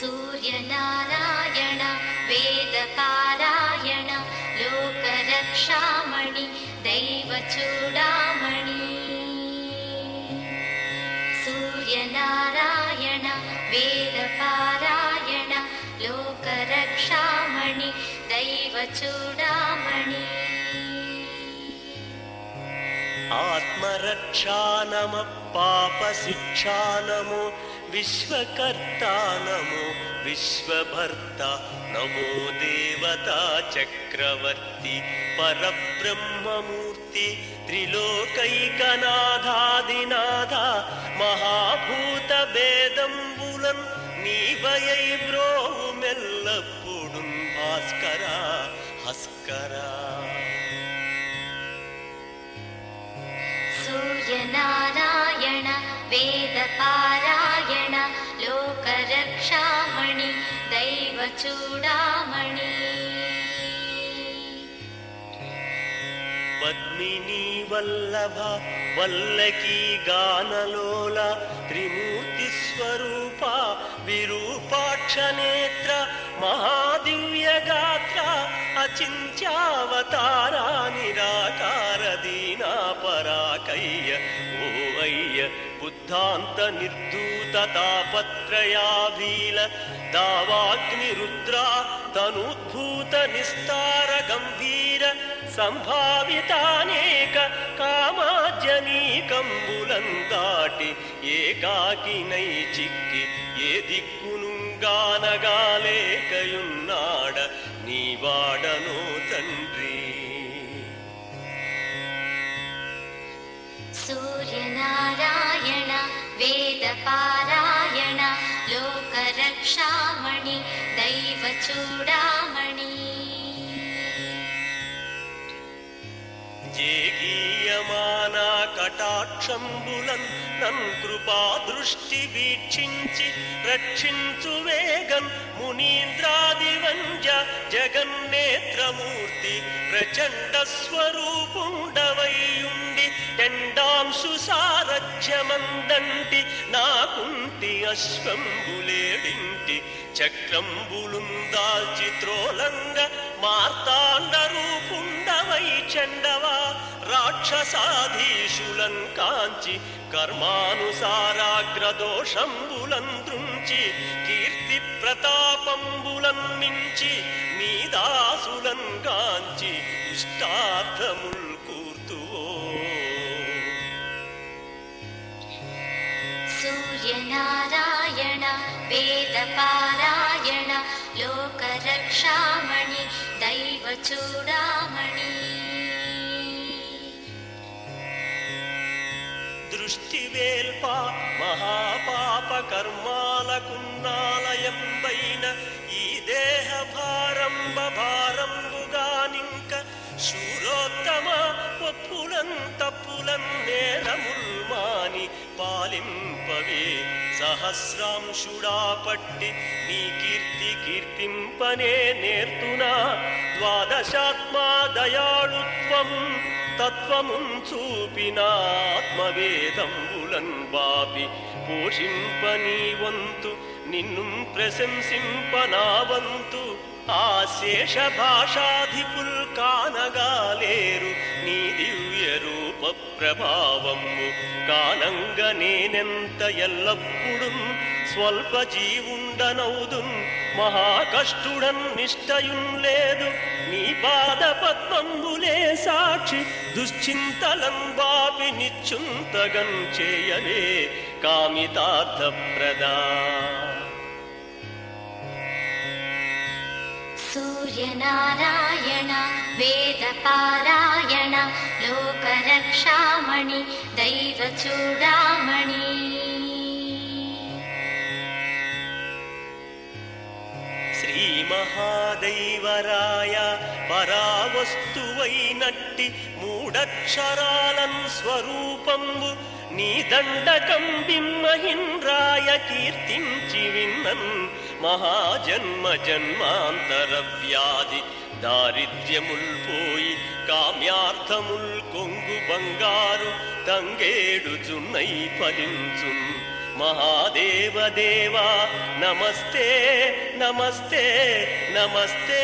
सूर्यनारायण वेदपारायण लोकरक्षामणि दैवचूडामणि। सूर्यनारायण वेदपारायण लोकरक्षामणि दैवचूडामणि आत्मरक्षा नम पापशिक्षा नमो विश्वकर्ता नमो विश्वभर्ता नमो देवता चक्रवर्ति परब्रह्ममूर्ति त्रिलोकैकनाथादिनाथा महाभूतभेदम् नीवयै महाभूतभेदम्बुलं भास्कर। वेदपारायण लोकरक्षामणि दैवचूडामणि पद्मिनी वल्लभ वल्लकी गानलोल त्रिमूर्तिस्वरूपा विरूपाक्षनेत्र महादिव्यगात्रा अचिन्त्यावतारा निराकार సిద్ధాంత నిర్ధూత తాపత్రయాభీల దావాగ్నిరుద్రా తనుద్భూత నిస్తార గంభీర సంభావితానేక కామాజనీకంబులందాటి ఏకాకినై చిక్కి ఏ దిక్కునుగానగాలేకయున్నాడ నీవాడ टाक्षम्बुलं कृपा दृष्टिवीक्षिञ्चि रक्षिन्तु वेगं मुनीन्द्रादिवञ्ज जगन्नेत्रमूर्ति प्रचण्डस्वरूपुण्डवैयुण्डि एसाद అశ్వంబులేడింటి చక్రంబులుందాల్చి త్రోలంగ మార్తాండ రూపుండవై చండవా రాక్షసాధీశులన్ కాంచి కర్మానుసారాగ్రదోషంబులన్ దృంచి కీర్తి ప్రతాపంబులం మించి నీ దాసులన్ కాంచి ఇష్టార్థముల్ सूर्यनारायण वेदपारायण लोकरक्षामणि दैवचूडामणि దృష్టి వేల్ప మహాపాప కర్మాలకున్నాలయంబైన ఈ దేహ భారంబ భారంబుగానింక శూరోత్తమ ఒప్పులం తప్పులం నేరముల్ మాని పాలింపవే. సహస్రాంశుడా పట్టి నీ కీర్తి కీర్తింపనే నేర్తునా. ద్వాదశాత్మా దయాళుత్వం తత్వమున్ చూపినాత్మవేదంబులన్ బాపి. పోషింపనీ వంతు నిన్ను ప్రశంసింపనావంతు. ఆ శేష భాషాధిపుల్ కానగాలేరు నీ దివ్యరూ ప్రభావము కానంగ నేనెంత ఎల్లప్పుడూ స్వల్ప జీవుండనౌదు. మహాకష్టుడన్ నిష్టయున్ లేదు. నీ పాద పద్మంబులే సాక్షి. దుశ్చింతలం బాపి నిచ్చుంతగం చేయలే. కామితార్థప్రదా. సూర్యనారాయణ वेदपारायण लोकरक्षामणि दैवचूडामणि శ్రీ మహాదైవరాయ పరావస్తువైనట్టి మూడక్షరాలన్ స్వరూపంబు నీ దండకం బిమ్మహింద్రాయ కీర్తించి విన్నన్ మహాజన్మ జన్మాంతర వ్యాధి దారిద్ర్యముల్ పోయి కామ్యార్థముల్ కొంగు బంగారు తంగేడు జున్నై ఫలించు మహాదేవ దేవా నమస్తే నమస్తే నమస్తే.